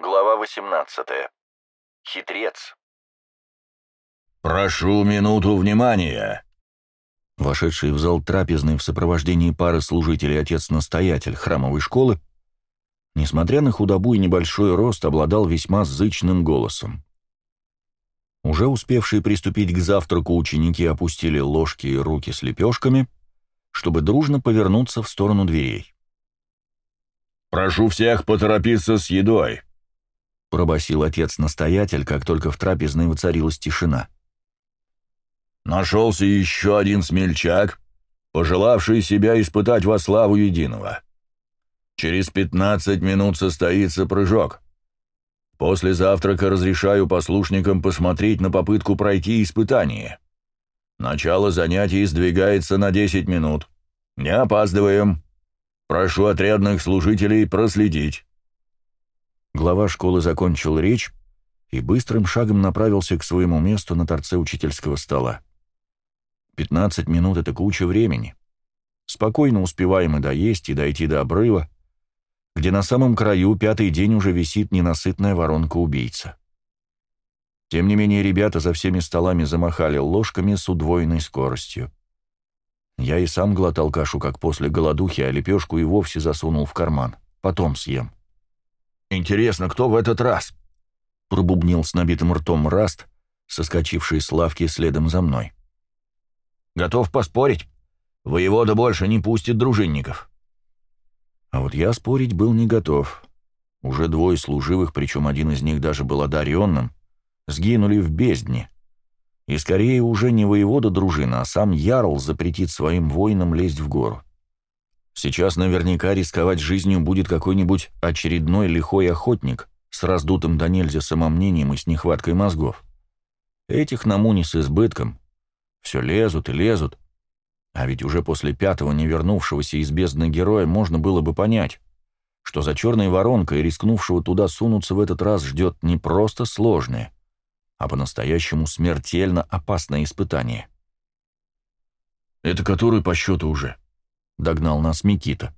Глава 18. Хитрец. «Прошу минуту внимания!» Вошедший в зал трапезный в сопровождении пары служителей отец-настоятель храмовой школы, несмотря на худобу и небольшой рост, обладал весьма зычным голосом. Уже успевшие приступить к завтраку ученики опустили ложки и руки с лепешками, чтобы дружно повернуться в сторону дверей. «Прошу всех поторопиться с едой», — пробасил отец-настоятель, как только в трапезной воцарилась тишина. «Нашелся еще один смельчак, пожелавший себя испытать во славу единого. Через пятнадцать минут состоится прыжок. После завтрака разрешаю послушникам посмотреть на попытку пройти испытание. Начало занятий сдвигается на десять минут. Не опаздываем». Прошу отрядных служителей проследить». Глава школы закончил речь и быстрым шагом направился к своему месту на торце учительского стола. Пятнадцать минут — это куча времени. Спокойно успеваем и доесть, и дойти до обрыва, где на самом краю пятый день уже висит ненасытная воронка-убийца. Тем не менее, ребята за всеми столами замахали ложками с удвоенной скоростью. Я и сам глотал кашу, как после голодухи, а лепешку и вовсе засунул в карман. Потом съем. «Интересно, кто в этот раз?» — пробубнил с набитым ртом Раст, соскочивший с лавки следом за мной. «Готов поспорить? Воевода больше не пустит дружинников». А вот я спорить был не готов. Уже двое служивых, причем один из них даже был одаренным, сгинули в бездне и скорее уже не воевода дружина, а сам Ярл запретит своим воинам лезть в гору. Сейчас наверняка рисковать жизнью будет какой-нибудь очередной лихой охотник с раздутым до нельзя самомнением и с нехваткой мозгов. Этих на муни с избытком. Все лезут и лезут. А ведь уже после пятого не вернувшегося из бездны героя можно было бы понять, что за черной воронкой рискнувшего туда сунуться в этот раз ждет не просто сложное, а по-настоящему смертельно опасное испытание. «Это который по счету уже?» — догнал нас Микита.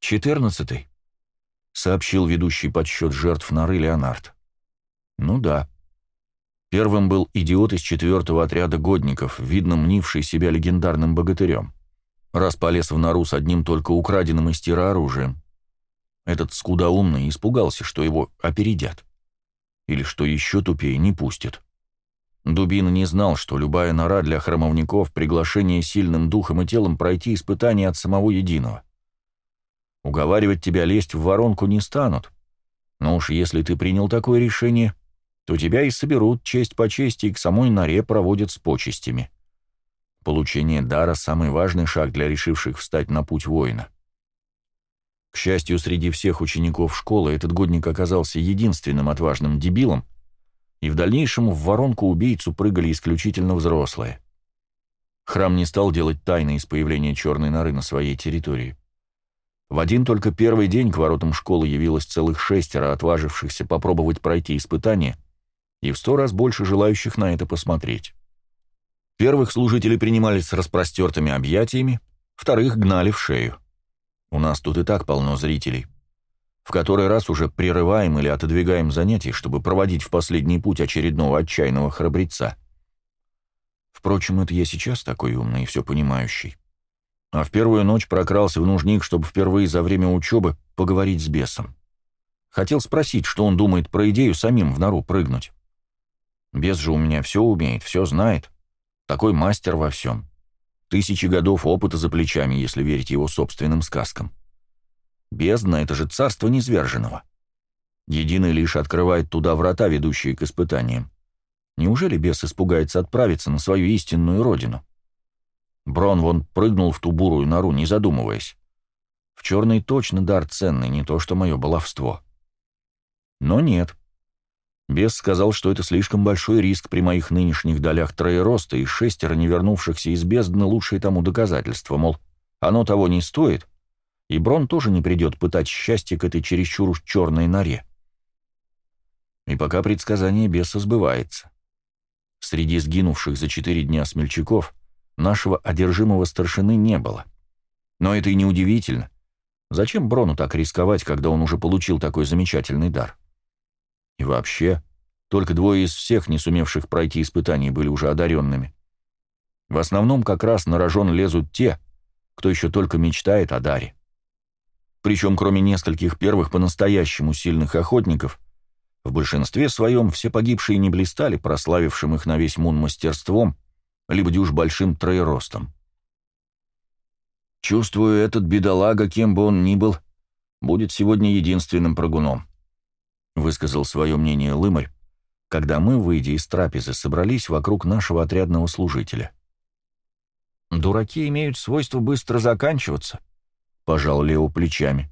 «Четырнадцатый», — сообщил ведущий подсчет жертв норы Леонард. «Ну да. Первым был идиот из четвертого отряда годников, видно мнивший себя легендарным богатырем. Раз полез в нору с одним только украденным из тира оружием. Этот скудоумный испугался, что его опередят. Или, что еще тупее, не пустят. Дубин не знал, что любая нора для храмовников — приглашение сильным духом и телом пройти испытание от самого единого. Уговаривать тебя лезть в воронку не станут. Но уж если ты принял такое решение, то тебя и соберут честь по чести и к самой норе проводят с почестями. Получение дара — самый важный шаг для решивших встать на путь воина. К счастью, среди всех учеников школы этот годник оказался единственным отважным дебилом, и в дальнейшем в воронку убийцу прыгали исключительно взрослые. Храм не стал делать тайны из появления черной норы на своей территории. В один только первый день к воротам школы явилось целых шестеро отважившихся попробовать пройти испытание и в сто раз больше желающих на это посмотреть. Первых служители принимали с распростертыми объятиями, вторых гнали в шею. У нас тут и так полно зрителей. В который раз уже прерываем или отодвигаем занятия, чтобы проводить в последний путь очередного отчаянного храбреца. Впрочем, это я сейчас такой умный и все понимающий. А в первую ночь прокрался в нужник, чтобы впервые за время учебы поговорить с бесом. Хотел спросить, что он думает про идею самим в нору прыгнуть. Бес же у меня все умеет, все знает. Такой мастер во всем. Тысячи годов опыта за плечами, если верить его собственным сказкам. Бездна — это же царство незверженного. Единый лишь открывает туда врата, ведущие к испытаниям. Неужели бес испугается отправиться на свою истинную родину? Брон вон прыгнул в ту бурую нору, не задумываясь. В черный точно дар ценный, не то что мое баловство. Но нет. Бес сказал, что это слишком большой риск при моих нынешних долях троероста, и шестеро не вернувшихся из бездны лучшее тому доказательство, мол, оно того не стоит, и Брон тоже не придет пытать счастье к этой чересчур уж черной норе. И пока предсказание беса сбывается. Среди сгинувших за четыре дня смельчаков нашего одержимого старшины не было. Но это и не удивительно. Зачем Брону так рисковать, когда он уже получил такой замечательный дар? И вообще, только двое из всех, не сумевших пройти испытаний, были уже одаренными. В основном как раз на рожон лезут те, кто еще только мечтает о даре. Причем, кроме нескольких первых по-настоящему сильных охотников, в большинстве своем все погибшие не блистали прославившим их на весь мун мастерством, либо дюж большим троеростом. Чувствую, этот бедолага, кем бы он ни был, будет сегодня единственным прогуном, высказал свое мнение Лымарь, когда мы, выйдя из трапезы, собрались вокруг нашего отрядного служителя. «Дураки имеют свойство быстро заканчиваться», — пожал Лео плечами.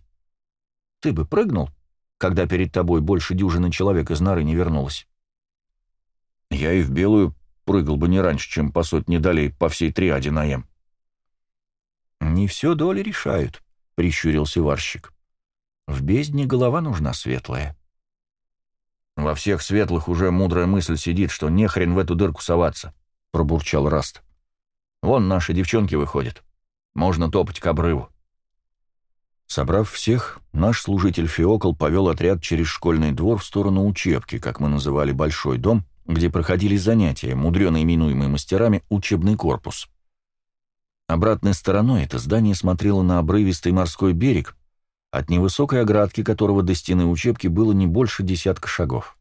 «Ты бы прыгнул, когда перед тобой больше дюжины человек из норы не вернулось?» «Я и в белую прыгал бы не раньше, чем по сотне долей по всей триаде наем». «Не все доли решают», — прищурился варщик. «В бездне голова нужна светлая». «Во всех светлых уже мудрая мысль сидит, что не хрен в эту дырку соваться», — пробурчал Раст. «Вон наши девчонки выходят. Можно топать к обрыву». Собрав всех, наш служитель Фиокол повел отряд через школьный двор в сторону учебки, как мы называли большой дом, где проходили занятия, мудрено именуемый мастерами учебный корпус. Обратной стороной это здание смотрело на обрывистый морской берег, от невысокой оградки которого до стены учебки было не больше десятка шагов.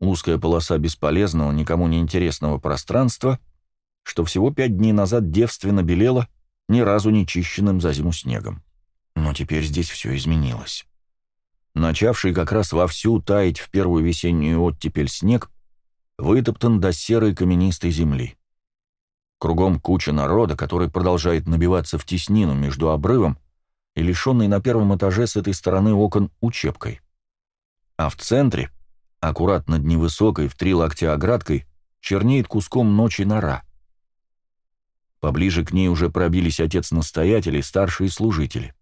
Узкая полоса бесполезного, никому не интересного пространства, что всего пять дней назад девственно белела, ни разу не чищенным за зиму снегом. Но теперь здесь все изменилось. Начавший как раз вовсю таять в первую весеннюю оттепель снег, вытоптан до серой каменистой земли. Кругом куча народа, который продолжает набиваться в теснину между обрывом и лишенный на первом этаже с этой стороны окон учебкой. А в центре, аккурат над невысокой в три локтя оградкой, чернеет куском ночи нора. Поближе к ней уже пробились отец-настоятель и старшие служители.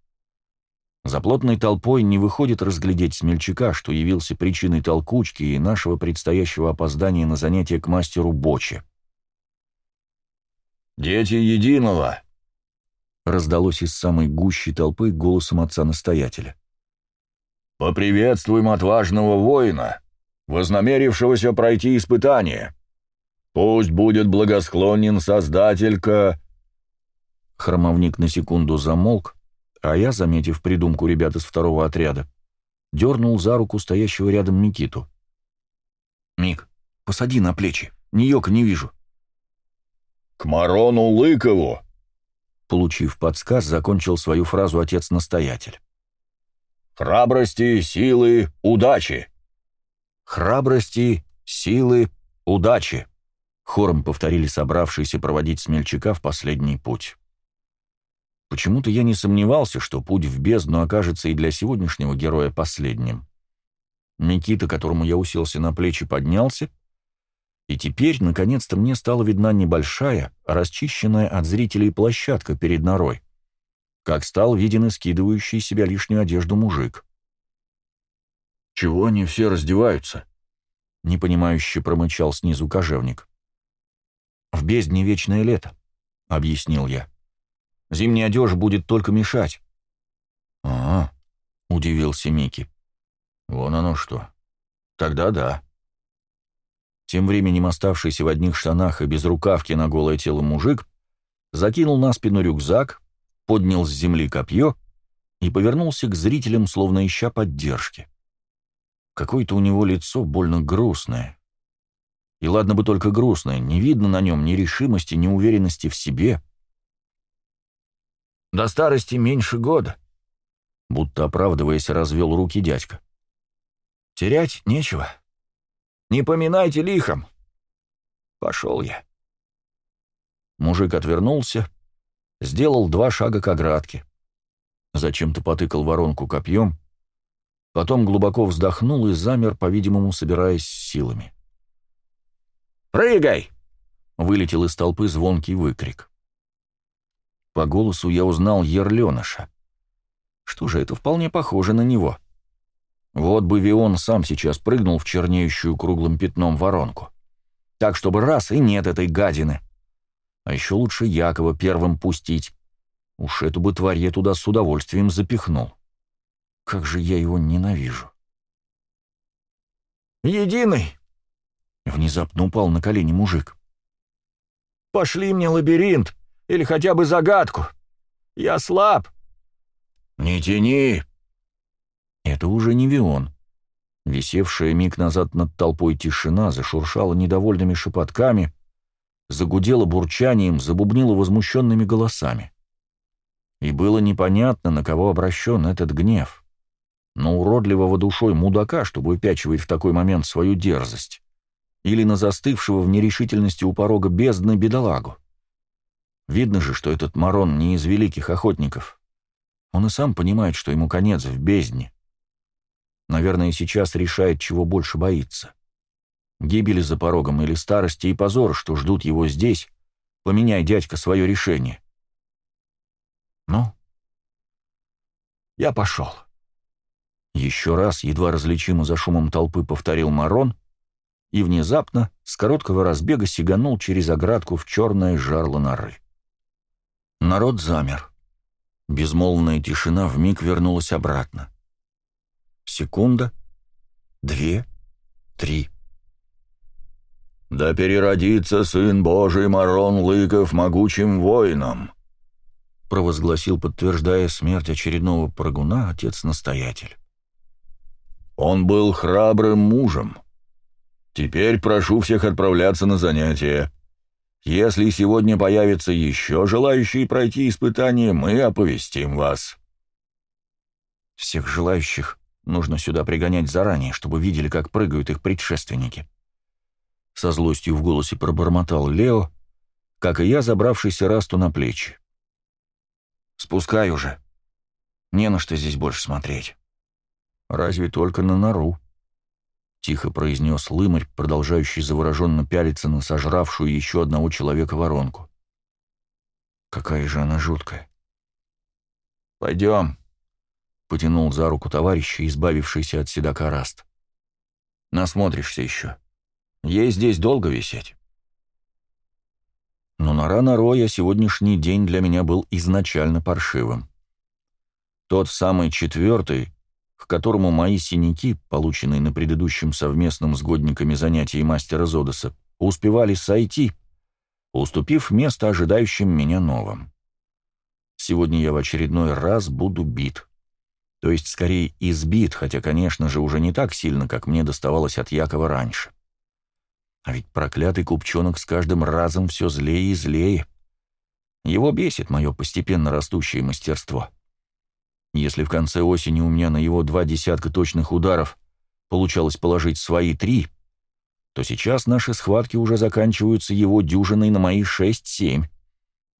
За плотной толпой не выходит разглядеть смельчака, что явился причиной толкучки и нашего предстоящего опоздания на занятие к мастеру Боче. «Дети единого!» раздалось из самой гущей толпы голосом отца-настоятеля. «Поприветствуем отважного воина, вознамерившегося пройти испытание. Пусть будет благосклонен Создателька...» Хромовник на секунду замолк, а я, заметив придумку ребят из второго отряда, дернул за руку стоящего рядом Никиту. «Мик, посади на плечи, ни йока не вижу». «К Марону Лыкову!» Получив подсказ, закончил свою фразу отец-настоятель. «Храбрости, силы, удачи!» «Храбрости, силы, удачи!» Хором повторили собравшиеся проводить смельчака в последний путь. Почему-то я не сомневался, что путь в бездну окажется и для сегодняшнего героя последним. Никита, которому я уселся на плечи, поднялся, и теперь, наконец-то, мне стала видна небольшая, расчищенная от зрителей площадка перед норой, как стал виден и скидывающий себя лишнюю одежду мужик. «Чего они все раздеваются?» — непонимающе промычал снизу кожевник. «В бездне вечное лето», — объяснил я. Зимняя одежда будет только мешать». «А, — удивился Микки. Вон оно что. Тогда да». Тем временем оставшийся в одних штанах и без рукавки на голое тело мужик закинул на спину рюкзак, поднял с земли копье и повернулся к зрителям, словно ища поддержки. Какое-то у него лицо больно грустное. И ладно бы только грустное, не видно на нем ни решимости, ни уверенности в себе — до старости меньше года. Будто оправдываясь, развел руки дядька. Терять нечего. Не поминайте лихом. Пошел я. Мужик отвернулся, сделал два шага к оградке. Зачем-то потыкал воронку копьем, потом глубоко вздохнул и замер, по-видимому, собираясь силами. «Прыгай!» — вылетел из толпы звонкий выкрик. По голосу я узнал Ерленыша. Что же, это вполне похоже на него. Вот бы Вион сам сейчас прыгнул в чернеющую круглым пятном воронку. Так, чтобы раз и нет этой гадины. А еще лучше Якова первым пустить. Уж эту бы тварь я туда с удовольствием запихнул. Как же я его ненавижу. Единый!» Внезапно упал на колени мужик. «Пошли мне лабиринт или хотя бы загадку. Я слаб». «Не тяни!» Это уже не Вион. Висевшая миг назад над толпой тишина зашуршала недовольными шепотками, загудела бурчанием, забубнила возмущенными голосами. И было непонятно, на кого обращен этот гнев. На уродливого душой мудака, что выпячивает в такой момент свою дерзость, или на застывшего в нерешительности у порога бездны бедолагу. Видно же, что этот Марон не из великих охотников. Он и сам понимает, что ему конец в бездне. Наверное, сейчас решает, чего больше боится. Гибели за порогом или старости и позор, что ждут его здесь, поменяй, дядька, свое решение. Ну, я пошел. Еще раз, едва различимо за шумом толпы, повторил Марон и внезапно с короткого разбега сиганул через оградку в черное жарло норы. Народ замер. Безмолвная тишина вмиг вернулась обратно. Секунда, две, три. «Да переродится Сын Божий Марон Лыков могучим воином», провозгласил, подтверждая смерть очередного прыгуна, отец-настоятель. «Он был храбрым мужем. Теперь прошу всех отправляться на занятия. Если сегодня появится еще желающие пройти испытание, мы оповестим вас». Всех желающих Нужно сюда пригонять заранее, чтобы видели, как прыгают их предшественники. Со злостью в голосе пробормотал Лео, как и я, забравшийся Расту на плечи. «Спускай уже. Не на что здесь больше смотреть. Разве только на нору», — тихо произнес Лымарь, продолжающий завороженно пялиться на сожравшую еще одного человека воронку. «Какая же она жуткая!» «Пойдем», потянул за руку товарища, избавившийся от седока Раст. «Насмотришься еще. Ей здесь долго висеть». Но нора роя сегодняшний день для меня был изначально паршивым. Тот самый четвертый, к которому мои синяки, полученные на предыдущем совместном с годниками занятии мастера Зодоса, успевали сойти, уступив место ожидающим меня новым. Сегодня я в очередной раз буду бит то есть скорее избит, хотя, конечно же, уже не так сильно, как мне доставалось от Якова раньше. А ведь проклятый купчонок с каждым разом все злее и злее. Его бесит мое постепенно растущее мастерство. Если в конце осени у меня на его два десятка точных ударов получалось положить свои три, то сейчас наши схватки уже заканчиваются его дюжиной на мои шесть-семь,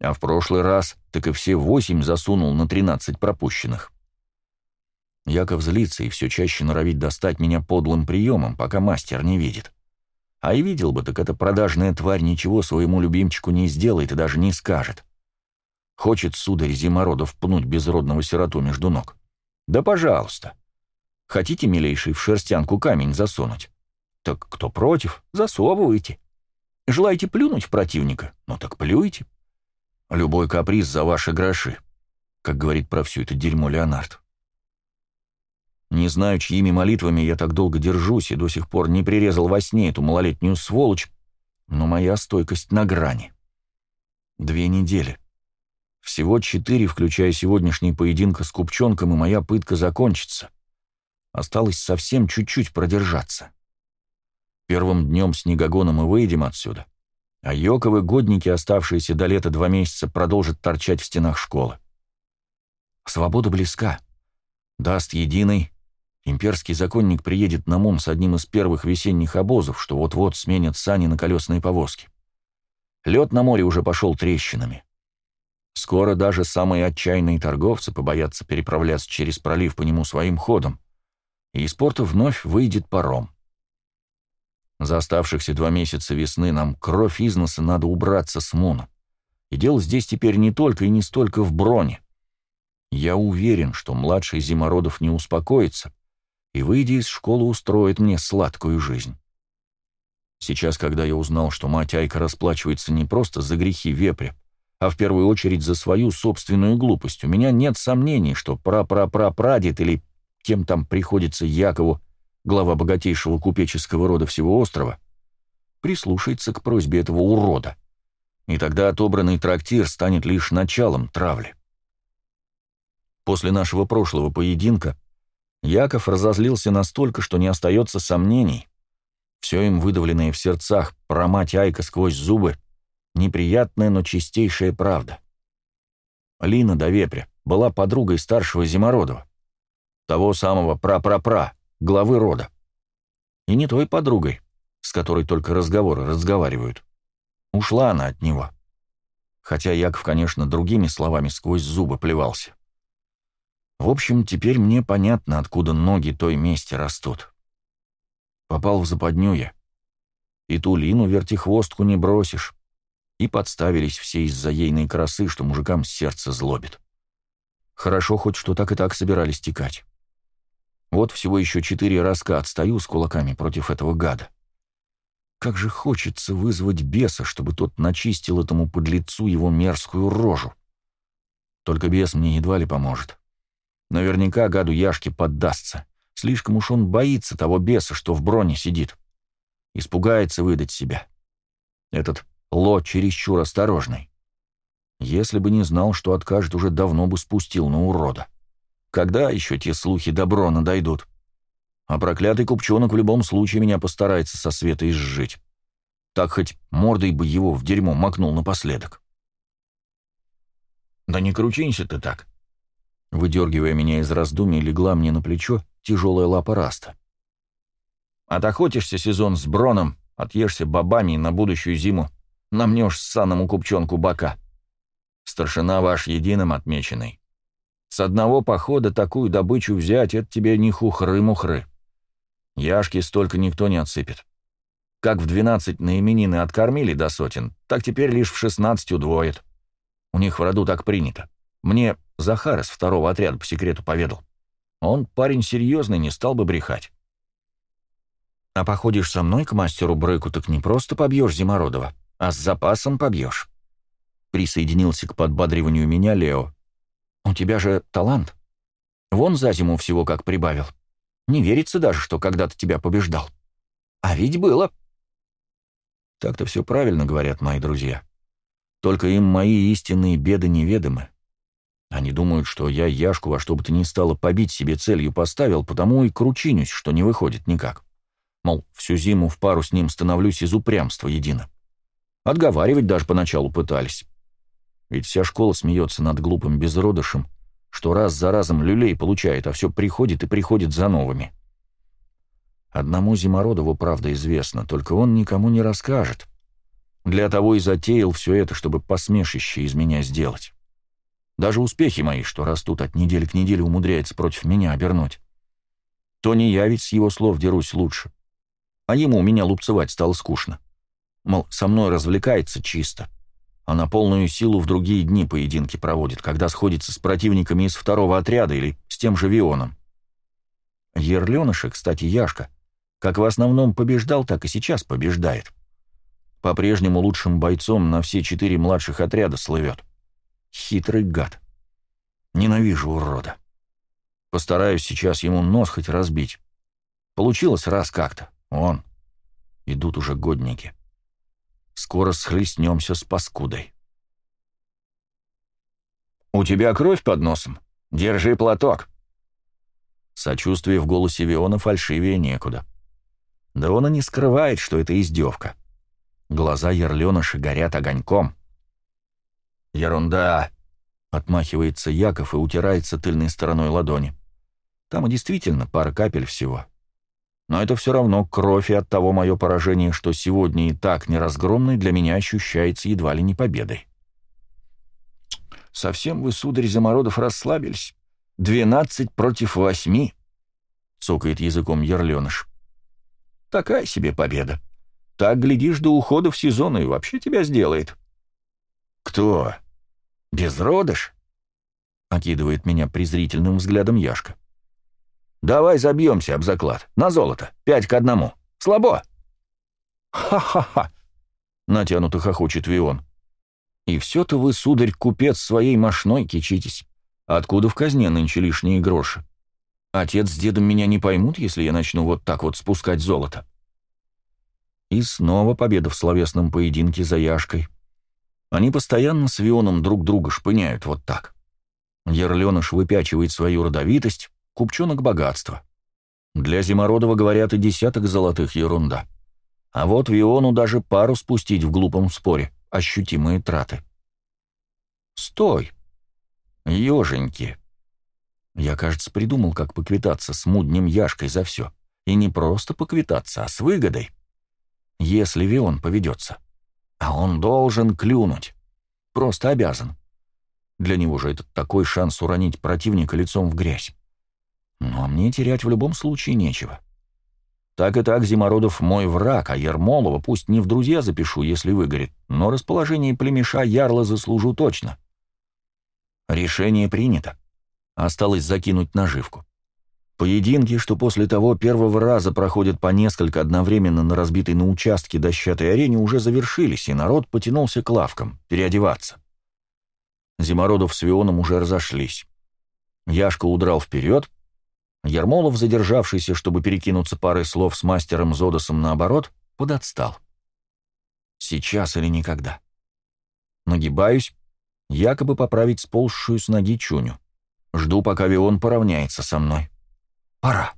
а в прошлый раз так и все восемь засунул на тринадцать пропущенных. Яков злится и все чаще норовит достать меня подлым приемом, пока мастер не видит. А и видел бы, так эта продажная тварь ничего своему любимчику не сделает и даже не скажет. Хочет, сударь Зимородов, пнуть безродного сироту между ног. Да пожалуйста. Хотите, милейший, в шерстянку камень засунуть? Так кто против, засовывайте. Желаете плюнуть в противника? Ну так плюйте. Любой каприз за ваши гроши, как говорит про все это дерьмо Леонард. Не знаю, чьими молитвами я так долго держусь и до сих пор не прирезал во сне эту малолетнюю сволочь, но моя стойкость на грани. Две недели. Всего четыре, включая сегодняшний поединок с Купчонком, и моя пытка закончится. Осталось совсем чуть-чуть продержаться. Первым днем снегогона мы выйдем отсюда, а Йоковы годники, оставшиеся до лета два месяца, продолжат торчать в стенах школы. Свобода близка. Даст единый, Имперский законник приедет на Мун с одним из первых весенних обозов, что вот-вот сменят сани на колесные повозки. Лед на море уже пошел трещинами. Скоро даже самые отчаянные торговцы побоятся переправляться через пролив по нему своим ходом, и из порта вновь выйдет паром. За оставшихся два месяца весны нам кровь из носа надо убраться с Муна. И дело здесь теперь не только и не столько в броне. Я уверен, что младший Зимородов не успокоится, и, выйдя из школы, устроит мне сладкую жизнь. Сейчас, когда я узнал, что мать Айка расплачивается не просто за грехи вепря, а в первую очередь за свою собственную глупость, у меня нет сомнений, что пра-пра-пра-прадед или кем там приходится Якову, глава богатейшего купеческого рода всего острова, прислушается к просьбе этого урода, и тогда отобранный трактир станет лишь началом травли. После нашего прошлого поединка Яков разозлился настолько, что не остается сомнений. Все им выдавленное в сердцах про мать Айка сквозь зубы — неприятная, но чистейшая правда. Лина до вепря была подругой старшего Зимородова, того самого пра-пра-пра, главы рода. И не той подругой, с которой только разговоры разговаривают. Ушла она от него. Хотя Яков, конечно, другими словами сквозь зубы плевался. В общем, теперь мне понятно, откуда ноги той мести растут. Попал в западню я. И ту Лину вертихвостку не бросишь. И подставились все из-за ейной красы, что мужикам сердце злобит. Хорошо хоть, что так и так собирались текать. Вот всего еще четыре разка отстаю с кулаками против этого гада. Как же хочется вызвать беса, чтобы тот начистил этому подлецу его мерзкую рожу. Только бес мне едва ли поможет. Наверняка гаду Яшке поддастся. Слишком уж он боится того беса, что в броне сидит. Испугается выдать себя. Этот Ло чересчур осторожный. Если бы не знал, что откажет, уже давно бы спустил на урода. Когда еще те слухи добро надойдут? А проклятый купчонок в любом случае меня постарается со света изжить. Так хоть мордой бы его в дерьмо макнул напоследок. «Да не кручинься ты так!» Выдергивая меня из раздумий, легла мне на плечо тяжелая лапа раста. «Отохотишься сезон с броном, отъешься бобами на будущую зиму намнешь саному купчонку бока. Старшина ваш единым отмеченный. С одного похода такую добычу взять — это тебе не хухры-мухры. Яшки столько никто не отсыпет. Как в двенадцать на именины откормили до сотен, так теперь лишь в шестнадцать удвоит. У них в роду так принято. Мне Захар из второго отряда по секрету поведал. Он парень серьезный, не стал бы брехать. А походишь со мной к мастеру Брыку, так не просто побьешь Зимородова, а с запасом побьешь. Присоединился к подбадриванию меня Лео. У тебя же талант. Вон за зиму всего как прибавил. Не верится даже, что когда-то тебя побеждал. А ведь было. Так-то все правильно говорят мои друзья. Только им мои истинные беды неведомы. Они думают, что я Яшку во что бы то ни стало побить себе целью поставил, потому и кручинюсь, что не выходит никак. Мол, всю зиму в пару с ним становлюсь из упрямства едино. Отговаривать даже поначалу пытались. Ведь вся школа смеется над глупым безродышем, что раз за разом люлей получает, а все приходит и приходит за новыми. Одному Зимородову правда известно, только он никому не расскажет. Для того и затеял все это, чтобы посмешище из меня сделать. Даже успехи мои, что растут от недели к неделе, умудряется против меня обернуть. То не я ведь с его слов дерусь лучше. А ему у меня лупцевать стало скучно. Мол, со мной развлекается чисто а на полную силу в другие дни поединки проводит, когда сходится с противниками из второго отряда или с тем же Вионом. Ерленыша, кстати, Яшка, как в основном побеждал, так и сейчас побеждает. По-прежнему лучшим бойцом на все четыре младших отряда слывет. Хитрый гад. Ненавижу урода. Постараюсь сейчас ему нос хоть разбить. Получилось раз как-то. Он. Идут уже годники. Скоро схлестнемся с паскудой. «У тебя кровь под носом? Держи платок!» Сочувствие в голосе Виона фальшивее некуда. Да он и не скрывает, что это издевка. Глаза ерленыши горят огоньком. «Ерунда!» — отмахивается Яков и утирается тыльной стороной ладони. Там и действительно пара капель всего. Но это все равно кровь, и от того мое поражение, что сегодня и так неразгромный, для меня ощущается едва ли не победой. «Совсем вы, сударь Замородов, расслабились? Двенадцать против восьми?» — цокает языком ерленыш. «Такая себе победа. Так, глядишь, до ухода в сезон и вообще тебя сделает». «Кто? Безродыш?» — окидывает меня презрительным взглядом Яшка. Давай забьемся об заклад. На золото. Пять к одному. Слабо!» «Ха-ха-ха!» — натянуто хохочет Вион. «И все-то вы, сударь, купец своей мошной кичитесь. Откуда в казне нынче лишние гроши? Отец с дедом меня не поймут, если я начну вот так вот спускать золото. И снова победа в словесном поединке за Яшкой. Они постоянно с Вионом друг друга шпыняют вот так. Ерленыш выпячивает свою родовитость, купчонок богатство. Для Зимородова, говорят, и десяток золотых ерунда. А вот Виону даже пару спустить в глупом споре, ощутимые траты. Стой! Еженьки! Я, кажется, придумал, как поквитаться с муднем Яшкой за все. И не просто поквитаться, а с выгодой. Если Вион поведется. А он должен клюнуть. Просто обязан. Для него же это такой шанс уронить противника лицом в грязь. Но мне терять в любом случае нечего. Так и так Зимородов мой враг, а Ермолова пусть не в друзья запишу, если выгорит, но расположение племеша Ярла заслужу точно. Решение принято. Осталось закинуть наживку. Поединки, что после того первого раза проходят по несколько одновременно на разбитой на участке дощатой арене, уже завершились, и народ потянулся к лавкам, переодеваться. Зимородов с Вионом уже разошлись. Яшка удрал вперед, Ермолов, задержавшийся, чтобы перекинуться парой слов с мастером Зодосом наоборот, подотстал. Сейчас или никогда. Нагибаюсь, якобы поправить сползшую с ноги чуню. Жду, пока Вион поравняется со мной. Пора.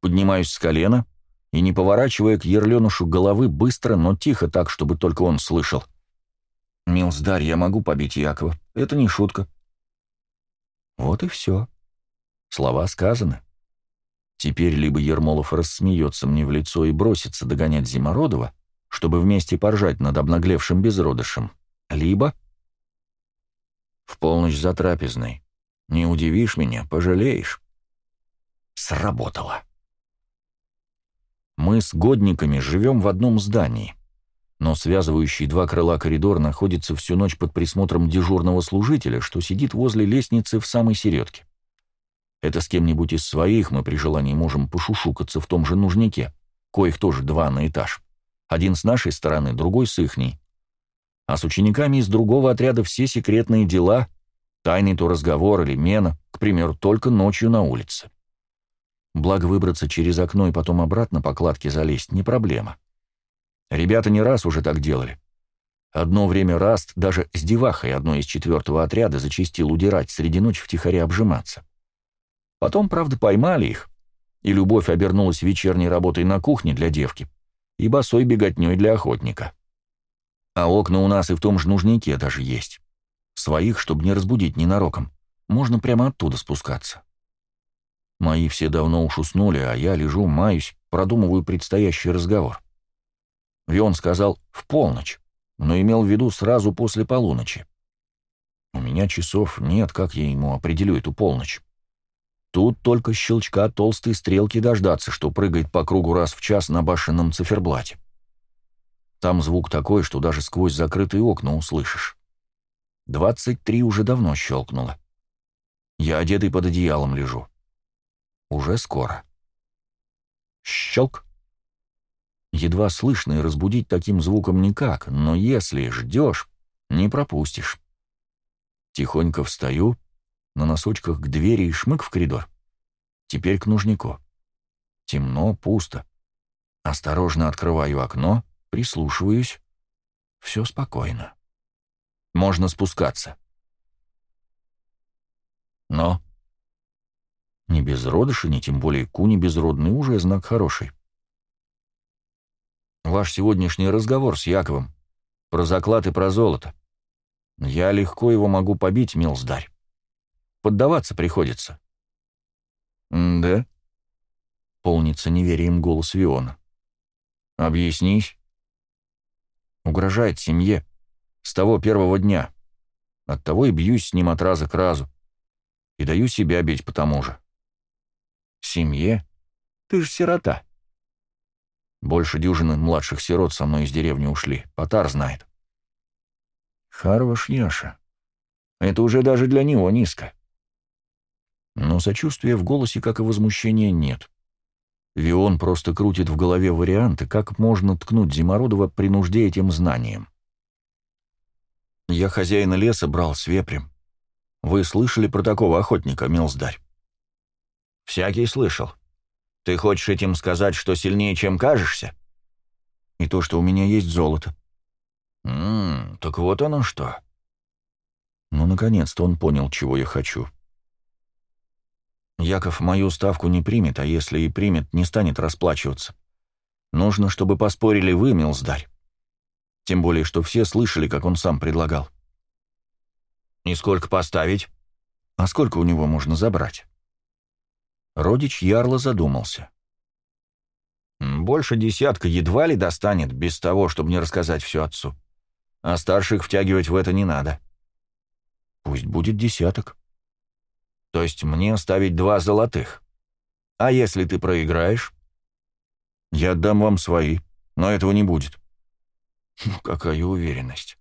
Поднимаюсь с колена и, не поворачивая к ерленушу головы, быстро, но тихо так, чтобы только он слышал. «Милздарь, я могу побить Якова. Это не шутка». Вот и все. Слова сказаны. Теперь либо Ермолов рассмеется мне в лицо и бросится догонять Зимородова, чтобы вместе поржать над обнаглевшим безродышем, либо... В полночь за трапезной. Не удивишь меня, пожалеешь. Сработало. Мы с годниками живем в одном здании, но связывающий два крыла коридор находится всю ночь под присмотром дежурного служителя, что сидит возле лестницы в самой середке. Это с кем-нибудь из своих мы при желании можем пошушукаться в том же нужнике, коих тоже два на этаж. Один с нашей стороны, другой с ихней. А с учениками из другого отряда все секретные дела, тайный то разговор или мена, к примеру, только ночью на улице. Благо выбраться через окно и потом обратно по кладке залезть не проблема. Ребята не раз уже так делали. Одно время Раст даже с девахой одной из четвертого отряда зачистил удирать среди ночи втихаря обжиматься. Потом, правда, поймали их, и любовь обернулась вечерней работой на кухне для девки и босой беготней для охотника. А окна у нас и в том же нужнике даже есть. Своих, чтобы не разбудить ненароком. Можно прямо оттуда спускаться. Мои все давно уж уснули, а я лежу, маюсь, продумываю предстоящий разговор. Вион сказал «в полночь», но имел в виду сразу после полуночи. У меня часов нет, как я ему определю эту полночь. Тут только щелчка толстой стрелки дождаться, что прыгает по кругу раз в час на башенном циферблате. Там звук такой, что даже сквозь закрытые окна услышишь. Двадцать три уже давно щелкнуло. Я одетый под одеялом лежу. Уже скоро. Щелк. Едва слышно и разбудить таким звуком никак, но если ждешь, не пропустишь. Тихонько встаю, на носочках к двери и шмык в коридор. Теперь к нужнику. Темно, пусто. Осторожно открываю окно, прислушиваюсь. Все спокойно. Можно спускаться. Но... Не безродыши, ни тем более куни безродный уже знак хороший. Ваш сегодняшний разговор с Яковом про заклад и про золото. Я легко его могу побить, милздарь. Поддаваться приходится». «Да?» — полнится неверием голос Виона. «Объяснись». «Угрожает семье. С того первого дня. Оттого и бьюсь с ним от раза к разу. И даю себя бить по тому же». «Семье? Ты же сирота». Больше дюжины младших сирот со мной из деревни ушли. Потар знает. Харваш Яша. Это уже даже для него низко. Но сочувствия в голосе, как и возмущения, нет. Вион просто крутит в голове варианты, как можно ткнуть Зимородова при нужде этим знанием. «Я хозяина леса брал с вепрем. Вы слышали про такого охотника, Мелздарь?» Всякий слышал. Ты хочешь этим сказать, что сильнее, чем кажешься? И то, что у меня есть золото. Ммм, так вот оно что. Ну, наконец-то он понял, чего я хочу. Яков мою ставку не примет, а если и примет, не станет расплачиваться. Нужно, чтобы поспорили вы, Милздарь. Тем более, что все слышали, как он сам предлагал. И сколько поставить? А сколько у него можно забрать? Родич Ярла задумался. Больше десятка едва ли достанет, без того, чтобы не рассказать все отцу. А старших втягивать в это не надо. Пусть будет десяток. То есть мне оставить два золотых. А если ты проиграешь? Я отдам вам свои, но этого не будет. Ну, какая уверенность.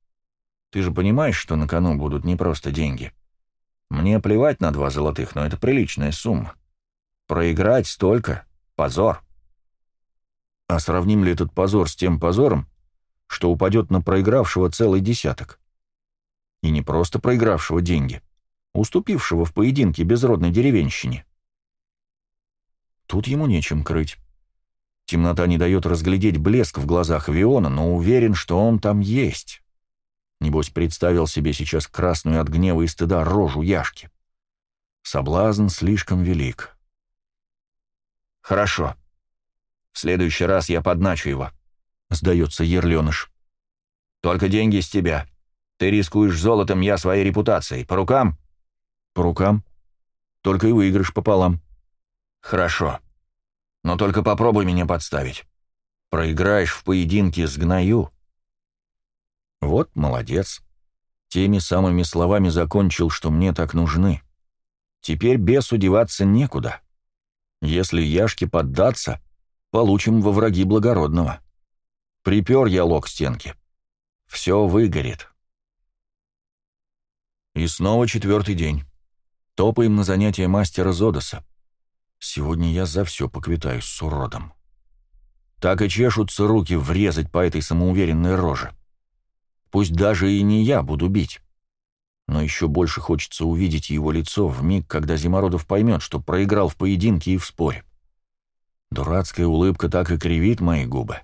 Ты же понимаешь, что на кону будут не просто деньги. Мне плевать на два золотых, но это приличная сумма. Проиграть столько — позор. А сравним ли этот позор с тем позором, что упадет на проигравшего целый десяток? И не просто проигравшего деньги, уступившего в поединке безродной деревенщине. Тут ему нечем крыть. Темнота не дает разглядеть блеск в глазах Виона, но уверен, что он там есть. Небось, представил себе сейчас красную от гнева и стыда рожу Яшки. Соблазн слишком велик. «Хорошо. В следующий раз я подначу его», — сдается Ерленыш. «Только деньги с тебя. Ты рискуешь золотом, я своей репутацией. По рукам?» «По рукам. Только и выигрыш пополам». «Хорошо. Но только попробуй меня подставить. Проиграешь в поединке с гною». Вот молодец. Теми самыми словами закончил, что мне так нужны. Теперь бесу деваться некуда. Если Яшке поддаться, получим во враги благородного. Припер я лог стенки. Все выгорит. И снова четвертый день. Топаем на занятия мастера Зодоса. Сегодня я за все поквитаюсь с уродом. Так и чешутся руки врезать по этой самоуверенной роже. Пусть даже и не я буду бить. Но еще больше хочется увидеть его лицо в миг, когда Зимородов поймет, что проиграл в поединке и в споре. Дурацкая улыбка так и кривит мои губы.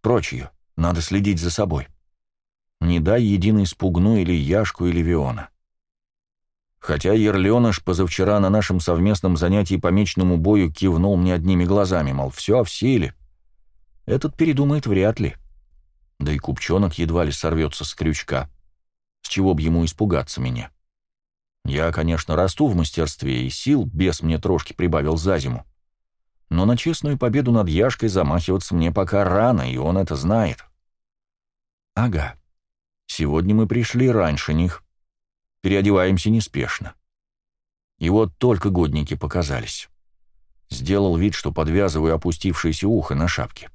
Прочь ее, надо следить за собой. Не дай единый спугну или Яшку, или Виона. Хотя Ерленыш позавчера на нашем совместном занятии по мечному бою кивнул мне одними глазами, мол, все в силе. Этот передумает вряд ли. Да и купчонок едва ли сорвется с крючка. С чего б ему испугаться меня? Я, конечно, расту в мастерстве, и сил без мне трошки прибавил за зиму. Но на честную победу над Яшкой замахиваться мне пока рано, и он это знает. Ага. Сегодня мы пришли раньше них. Переодеваемся неспешно. И вот только годники показались. Сделал вид, что подвязываю опустившееся ухо на шапке.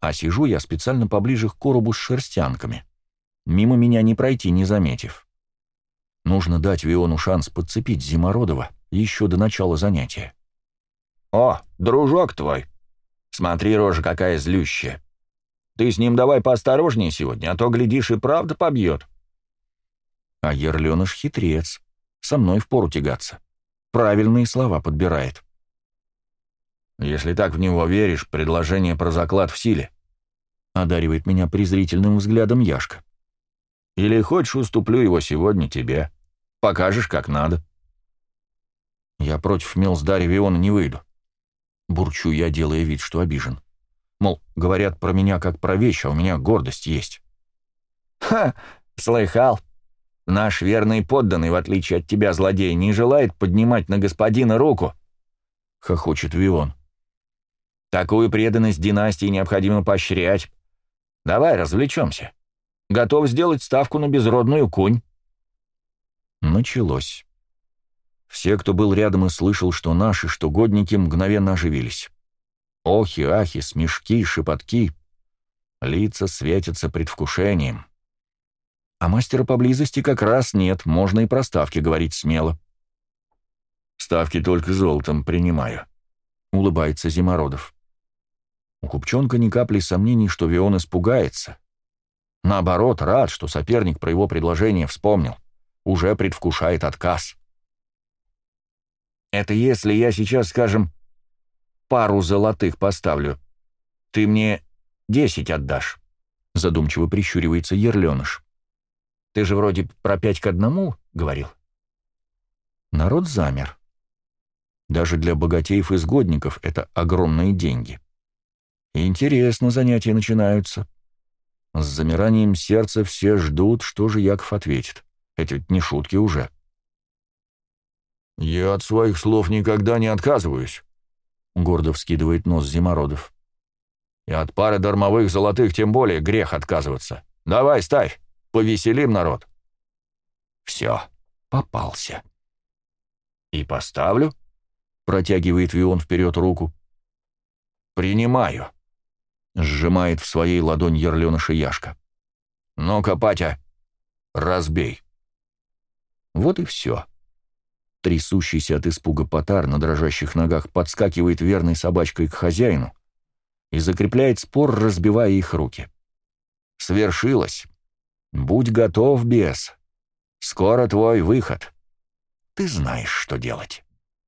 А сижу я специально поближе к коробу с шерстянками. Мимо меня не пройти, не заметив. Нужно дать Виону шанс подцепить Зимородова еще до начала занятия. «О, дружок твой! Смотри, рожа какая злющая! Ты с ним давай поосторожнее сегодня, а то, глядишь, и правда побьет!» А Ерленыш хитрец. Со мной впору тягаться. Правильные слова подбирает. «Если так в него веришь, предложение про заклад в силе», — одаривает меня презрительным взглядом Яшка. «Или хочешь, уступлю его сегодня тебе. Покажешь, как надо». Я против Мелсдари Виона не выйду. Бурчу я, делая вид, что обижен. Мол, говорят про меня как про вещь, а у меня гордость есть. «Ха! Слыхал!» Наш верный подданный, в отличие от тебя, злодей, не желает поднимать на господина руку», — хохочет Вион. «Такую преданность династии необходимо поощрять. Давай развлечемся. Готов сделать ставку на безродную кунь». Началось. Все, кто был рядом и слышал, что наши, что годники, мгновенно оживились. Охи, ахи, смешки, шепотки. Лица светятся предвкушением. А мастера поблизости как раз нет, можно и про ставки говорить смело. «Ставки только золотом принимаю», — улыбается Зимородов. У Купчонка ни капли сомнений, что Вион испугается. Наоборот, рад, что соперник про его предложение вспомнил. Уже предвкушает отказ. Это если я сейчас, скажем, пару золотых поставлю, ты мне десять отдашь, задумчиво прищуривается Ерленыш. Ты же вроде про пять к одному говорил. Народ замер. Даже для богатеев-изгодников это огромные деньги. Интересно занятия начинаются. С замиранием сердца все ждут, что же Яков ответит. Ведь не шутки уже. «Я от своих слов никогда не отказываюсь», — гордо вскидывает нос Зимородов. «И от пары дармовых золотых тем более грех отказываться. Давай, ставь, повеселим народ». «Все, попался». «И поставлю?» — протягивает Вион вперед руку. «Принимаю», — сжимает в своей ладонь ерленыша Яшка. «Ну-ка, Патя, разбей». Вот и все. Трясущийся от испуга потар на дрожащих ногах подскакивает верной собачкой к хозяину и закрепляет спор, разбивая их руки. Свершилось. Будь готов, бес. Скоро твой выход. Ты знаешь, что делать.